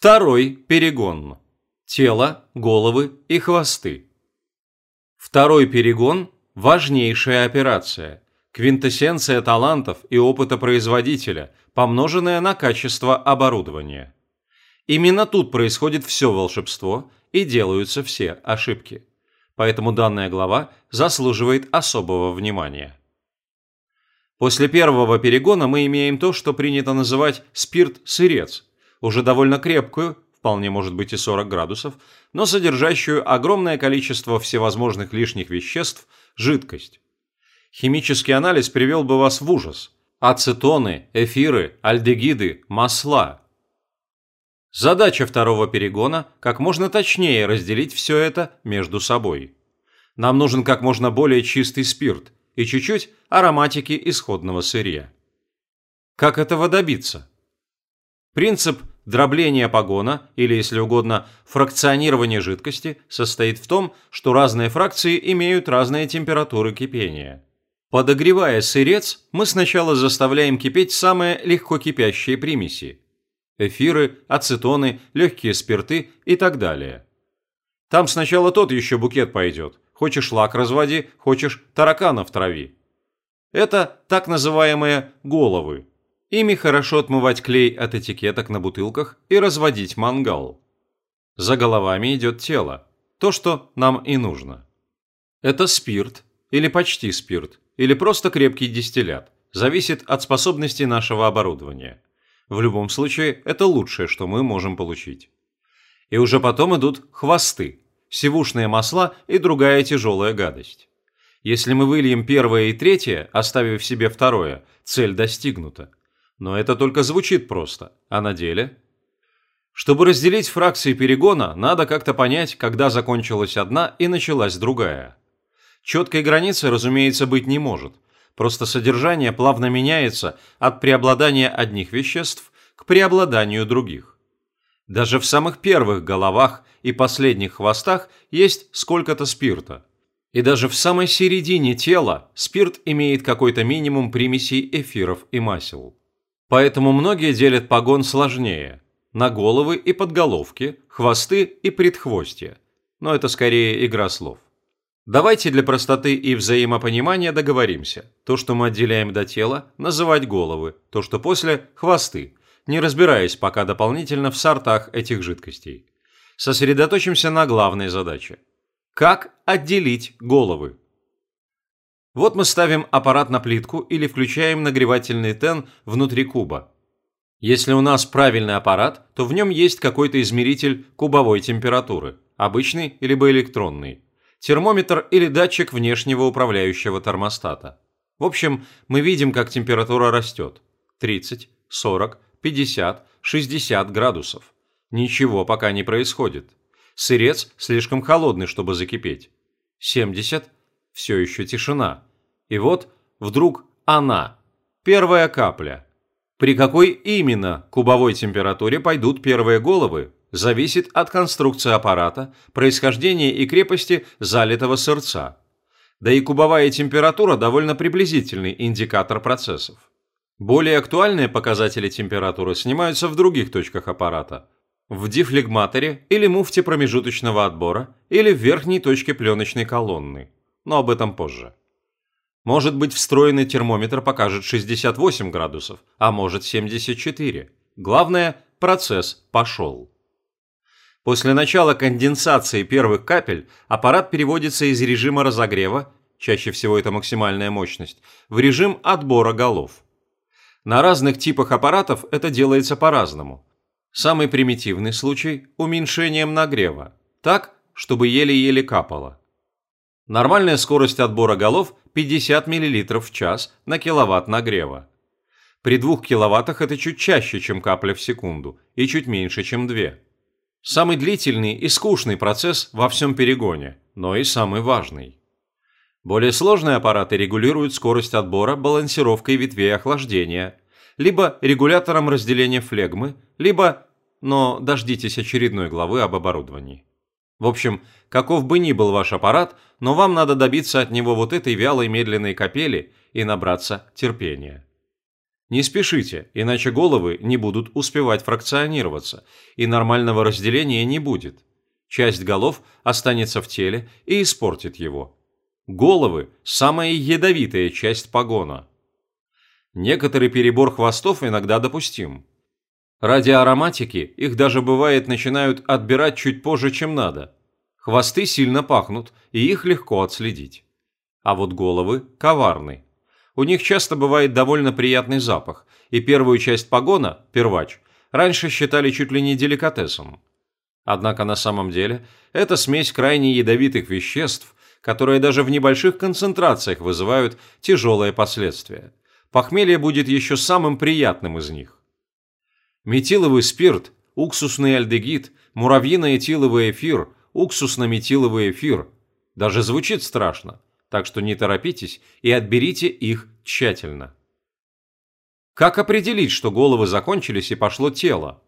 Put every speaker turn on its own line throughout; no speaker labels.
Второй перегон. Тело, головы и хвосты. Второй перегон – важнейшая операция, квинтэссенция талантов и опыта производителя, помноженная на качество оборудования. Именно тут происходит все волшебство и делаются все ошибки. Поэтому данная глава заслуживает особого внимания. После первого перегона мы имеем то, что принято называть спирт-сырец, уже довольно крепкую, вполне может быть и 40 градусов, но содержащую огромное количество всевозможных лишних веществ, жидкость. Химический анализ привел бы вас в ужас. Ацетоны, эфиры, альдегиды, масла. Задача второго перегона – как можно точнее разделить все это между собой. Нам нужен как можно более чистый спирт и чуть-чуть ароматики исходного сырья. Как этого добиться? Принцип дробления погона, или, если угодно, фракционирования жидкости, состоит в том, что разные фракции имеют разные температуры кипения. Подогревая сырец, мы сначала заставляем кипеть самые легко кипящие примеси – эфиры, ацетоны, легкие спирты и так далее. Там сначала тот еще букет пойдет. Хочешь лак разводи, хочешь тараканов трави. Это так называемые головы. Ими хорошо отмывать клей от этикеток на бутылках и разводить мангал. За головами идет тело, то, что нам и нужно. Это спирт, или почти спирт, или просто крепкий дистиллят, зависит от способности нашего оборудования. В любом случае, это лучшее, что мы можем получить. И уже потом идут хвосты, сивушные масла и другая тяжелая гадость. Если мы выльем первое и третье, оставив себе второе, цель достигнута. Но это только звучит просто, а на деле? Чтобы разделить фракции перегона, надо как-то понять, когда закончилась одна и началась другая. Четкой границы, разумеется, быть не может. Просто содержание плавно меняется от преобладания одних веществ к преобладанию других. Даже в самых первых головах и последних хвостах есть сколько-то спирта. И даже в самой середине тела спирт имеет какой-то минимум примесей эфиров и масел. Поэтому многие делят погон сложнее – на головы и подголовки, хвосты и предхвостья. Но это скорее игра слов. Давайте для простоты и взаимопонимания договоримся. То, что мы отделяем до тела, называть головы, то, что после – хвосты, не разбираясь пока дополнительно в сортах этих жидкостей. Сосредоточимся на главной задаче. Как отделить головы? Вот мы ставим аппарат на плитку или включаем нагревательный тен внутри куба. Если у нас правильный аппарат, то в нем есть какой-то измеритель кубовой температуры, обычный либо электронный, термометр или датчик внешнего управляющего термостата. В общем, мы видим, как температура растет. 30, 40, 50, 60 градусов. Ничего пока не происходит. Сырец слишком холодный, чтобы закипеть. 70, все еще тишина. И вот вдруг она, первая капля. При какой именно кубовой температуре пойдут первые головы, зависит от конструкции аппарата, происхождения и крепости залитого сырца. Да и кубовая температура довольно приблизительный индикатор процессов. Более актуальные показатели температуры снимаются в других точках аппарата. В дифлегматоре или муфте промежуточного отбора или в верхней точке пленочной колонны. Но об этом позже. Может быть, встроенный термометр покажет 68 градусов, а может 74. Главное, процесс пошел. После начала конденсации первых капель аппарат переводится из режима разогрева, чаще всего это максимальная мощность, в режим отбора голов. На разных типах аппаратов это делается по-разному. Самый примитивный случай – уменьшением нагрева, так, чтобы еле-еле капало. Нормальная скорость отбора голов 50 мл в час на киловатт нагрева. При 2 киловаттах это чуть чаще, чем капля в секунду, и чуть меньше, чем 2. Самый длительный и скучный процесс во всем перегоне, но и самый важный. Более сложные аппараты регулируют скорость отбора балансировкой ветвей охлаждения, либо регулятором разделения флегмы, либо, но дождитесь очередной главы об оборудовании. В общем, каков бы ни был ваш аппарат, но вам надо добиться от него вот этой вялой медленной капели и набраться терпения. Не спешите, иначе головы не будут успевать фракционироваться, и нормального разделения не будет. Часть голов останется в теле и испортит его. Головы – самая ядовитая часть погона. Некоторый перебор хвостов иногда допустим. Ради ароматики их даже бывает начинают отбирать чуть позже, чем надо. Хвосты сильно пахнут, и их легко отследить. А вот головы коварны. У них часто бывает довольно приятный запах, и первую часть погона, первач, раньше считали чуть ли не деликатесом. Однако на самом деле это смесь крайне ядовитых веществ, которые даже в небольших концентрациях вызывают тяжелые последствия. Похмелье будет еще самым приятным из них. Метиловый спирт, уксусный альдегид, муравьино-этиловый эфир, уксусно-метиловый эфир. Даже звучит страшно, так что не торопитесь и отберите их тщательно. Как определить, что головы закончились и пошло тело?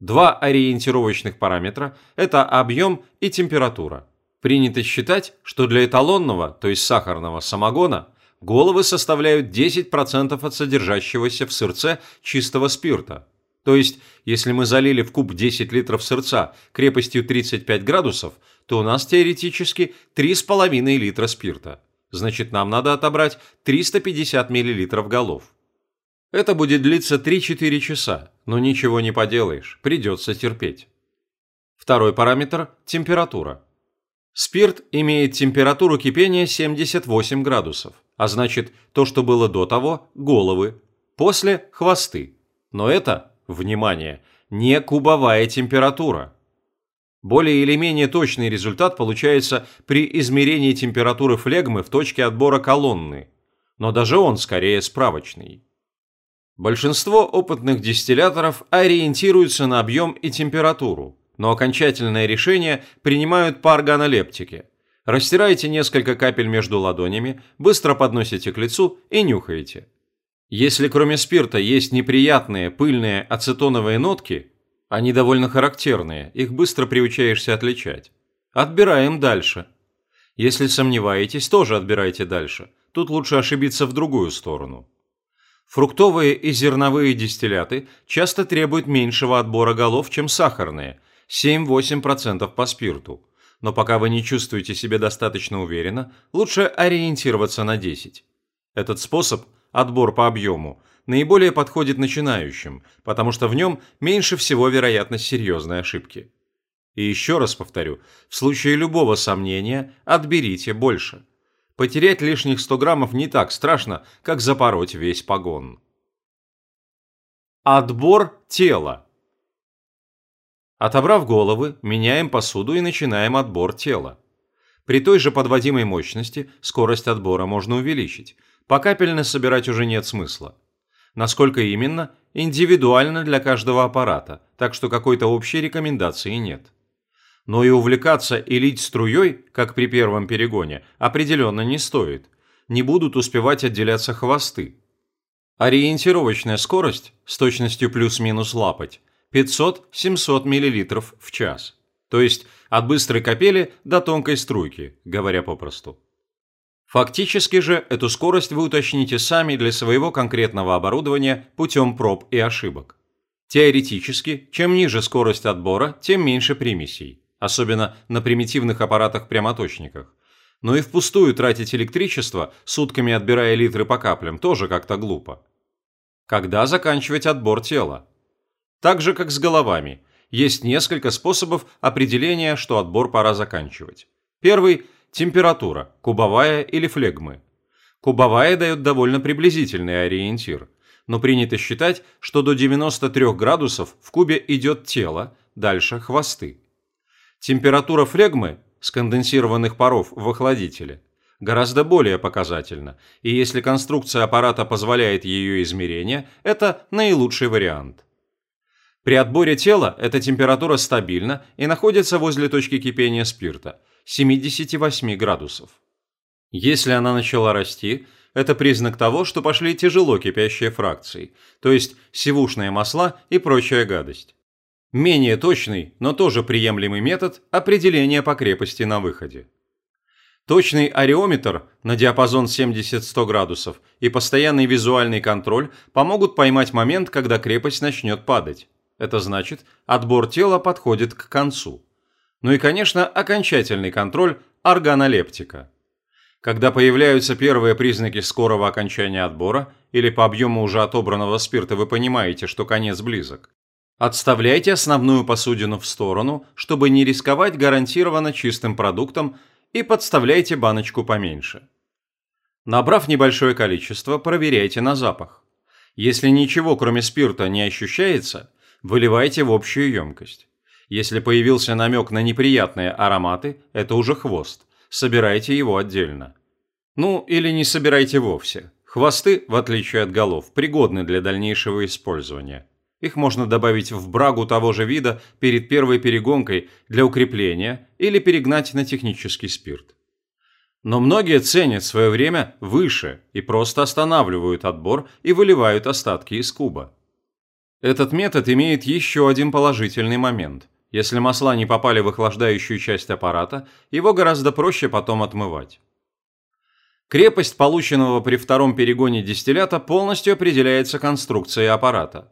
Два ориентировочных параметра – это объем и температура. Принято считать, что для эталонного, то есть сахарного самогона, головы составляют 10% от содержащегося в сырце чистого спирта. То есть, если мы залили в куб 10 литров сырца крепостью 35 градусов, то у нас теоретически 3,5 литра спирта. Значит, нам надо отобрать 350 мл голов. Это будет длиться 3-4 часа, но ничего не поделаешь, придется терпеть. Второй параметр – температура. Спирт имеет температуру кипения 78 градусов, а значит, то, что было до того – головы, после – хвосты. Но это, внимание, не кубовая температура. Более или менее точный результат получается при измерении температуры флегмы в точке отбора колонны, но даже он скорее справочный. Большинство опытных дистилляторов ориентируются на объем и температуру, но окончательное решение принимают по органолептике. Растираете несколько капель между ладонями, быстро подносите к лицу и нюхаете. Если кроме спирта есть неприятные пыльные ацетоновые нотки, они довольно характерные, их быстро приучаешься отличать. Отбираем дальше. Если сомневаетесь, тоже отбирайте дальше. Тут лучше ошибиться в другую сторону. Фруктовые и зерновые дистилляты часто требуют меньшего отбора голов, чем сахарные – 7-8% по спирту. Но пока вы не чувствуете себя достаточно уверенно, лучше ориентироваться на 10. Этот способ – отбор по объему – наиболее подходит начинающим, потому что в нем меньше всего вероятность серьезной ошибки. И еще раз повторю, в случае любого сомнения отберите больше – Потерять лишних 100 граммов не так страшно, как запороть весь погон. Отбор тела. Отобрав головы, меняем посуду и начинаем отбор тела. При той же подводимой мощности скорость отбора можно увеличить. Покапельно собирать уже нет смысла. Насколько именно, индивидуально для каждого аппарата, так что какой-то общей рекомендации нет но и увлекаться и лить струей, как при первом перегоне, определенно не стоит. Не будут успевать отделяться хвосты. Ориентировочная скорость с точностью плюс-минус лапать 500-700 мл в час. То есть от быстрой капели до тонкой струйки, говоря попросту. Фактически же эту скорость вы уточните сами для своего конкретного оборудования путем проб и ошибок. Теоретически, чем ниже скорость отбора, тем меньше примесей особенно на примитивных аппаратах-прямоточниках. Но и впустую тратить электричество, сутками отбирая литры по каплям, тоже как-то глупо. Когда заканчивать отбор тела? Так же, как с головами, есть несколько способов определения, что отбор пора заканчивать. Первый – температура, кубовая или флегмы. Кубовая дает довольно приблизительный ориентир, но принято считать, что до 93 градусов в кубе идет тело, дальше – хвосты. Температура флегмы, сконденсированных паров в охладителе, гораздо более показательна, и если конструкция аппарата позволяет ее измерение, это наилучший вариант. При отборе тела эта температура стабильна и находится возле точки кипения спирта – 78 градусов. Если она начала расти, это признак того, что пошли тяжело кипящие фракции, то есть сивушные масла и прочая гадость. Менее точный, но тоже приемлемый метод определения по крепости на выходе. Точный ареометр на диапазон 70-100 градусов и постоянный визуальный контроль помогут поймать момент, когда крепость начнет падать. Это значит, отбор тела подходит к концу. Ну и, конечно, окончательный контроль органолептика. Когда появляются первые признаки скорого окончания отбора или по объему уже отобранного спирта вы понимаете, что конец близок, отставляйте основную посудину в сторону, чтобы не рисковать гарантированно чистым продуктом и подставляйте баночку поменьше. Набрав небольшое количество, проверяйте на запах. Если ничего кроме спирта не ощущается, выливайте в общую емкость. Если появился намек на неприятные ароматы, это уже хвост. Собирайте его отдельно. Ну, или не собирайте вовсе. Хвосты, в отличие от голов, пригодны для дальнейшего использования. Их можно добавить в брагу того же вида перед первой перегонкой для укрепления или перегнать на технический спирт. Но многие ценят свое время выше и просто останавливают отбор и выливают остатки из куба. Этот метод имеет еще один положительный момент. Если масла не попали в охлаждающую часть аппарата, его гораздо проще потом отмывать. Крепость полученного при втором перегоне дистиллята полностью определяется конструкцией аппарата.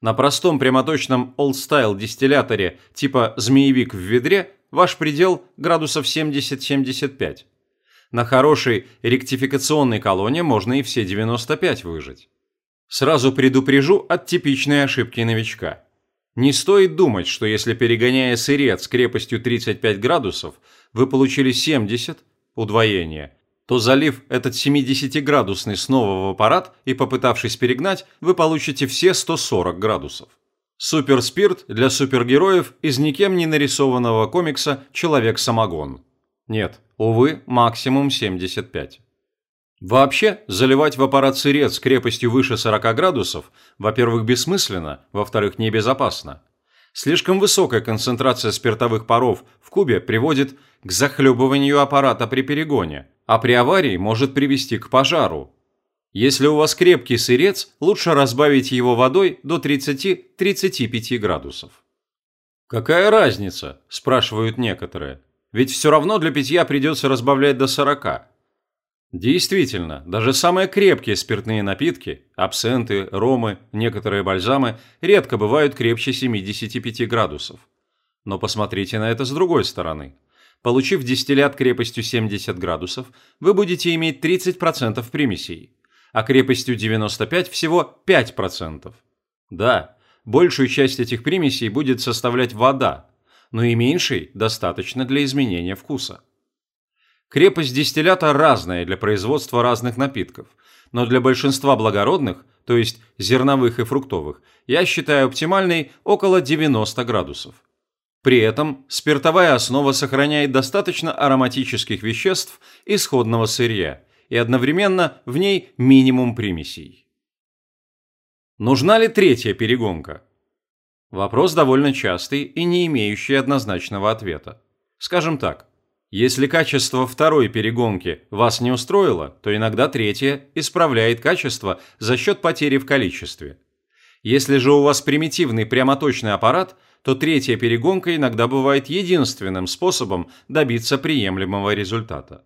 На простом прямоточном All-Style дистилляторе типа «Змеевик в ведре» ваш предел градусов 70-75. На хорошей ректификационной колонне можно и все 95 выжать. Сразу предупрежу от типичной ошибки новичка. Не стоит думать, что если перегоняя сырец крепостью 35 градусов, вы получили 70, удвоение, то залив этот 70-градусный снова в аппарат и попытавшись перегнать, вы получите все 140 градусов. Суперспирт для супергероев из никем не нарисованного комикса «Человек-самогон». Нет, увы, максимум 75. Вообще, заливать в аппарат сырец крепостью выше 40 градусов, во-первых, бессмысленно, во-вторых, небезопасно. Слишком высокая концентрация спиртовых паров в кубе приводит к захлебыванию аппарата при перегоне, а при аварии может привести к пожару. Если у вас крепкий сырец, лучше разбавить его водой до 30-35 градусов. «Какая разница?» – спрашивают некоторые. «Ведь все равно для питья придется разбавлять до 40». Действительно, даже самые крепкие спиртные напитки, абсенты, ромы, некоторые бальзамы, редко бывают крепче 75 градусов. Но посмотрите на это с другой стороны. Получив дистиллят крепостью 70 градусов, вы будете иметь 30% примесей, а крепостью 95 всего 5%. Да, большую часть этих примесей будет составлять вода, но и меньшей достаточно для изменения вкуса. Крепость дистиллята разная для производства разных напитков, но для большинства благородных, то есть зерновых и фруктовых, я считаю оптимальной около 90 градусов. При этом спиртовая основа сохраняет достаточно ароматических веществ исходного сырья, и одновременно в ней минимум примесей. Нужна ли третья перегонка? Вопрос довольно частый и не имеющий однозначного ответа. Скажем так, если качество второй перегонки вас не устроило, то иногда третья исправляет качество за счет потери в количестве. Если же у вас примитивный прямоточный аппарат, то третья перегонка иногда бывает единственным способом добиться приемлемого результата.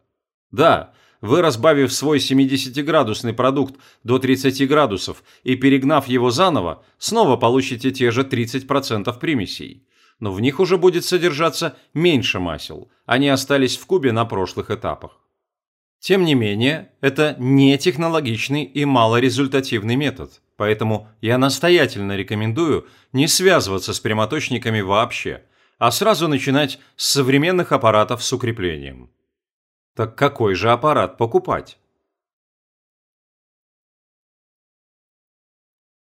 Да, вы, разбавив свой 70-градусный продукт до 30 градусов и перегнав его заново, снова получите те же 30% примесей но в них уже будет содержаться меньше масел, они остались в кубе на прошлых этапах. Тем не менее, это не технологичный и малорезультативный метод, поэтому я настоятельно рекомендую не связываться с прямоточниками вообще, а сразу начинать с современных аппаратов с укреплением. Так какой же аппарат покупать?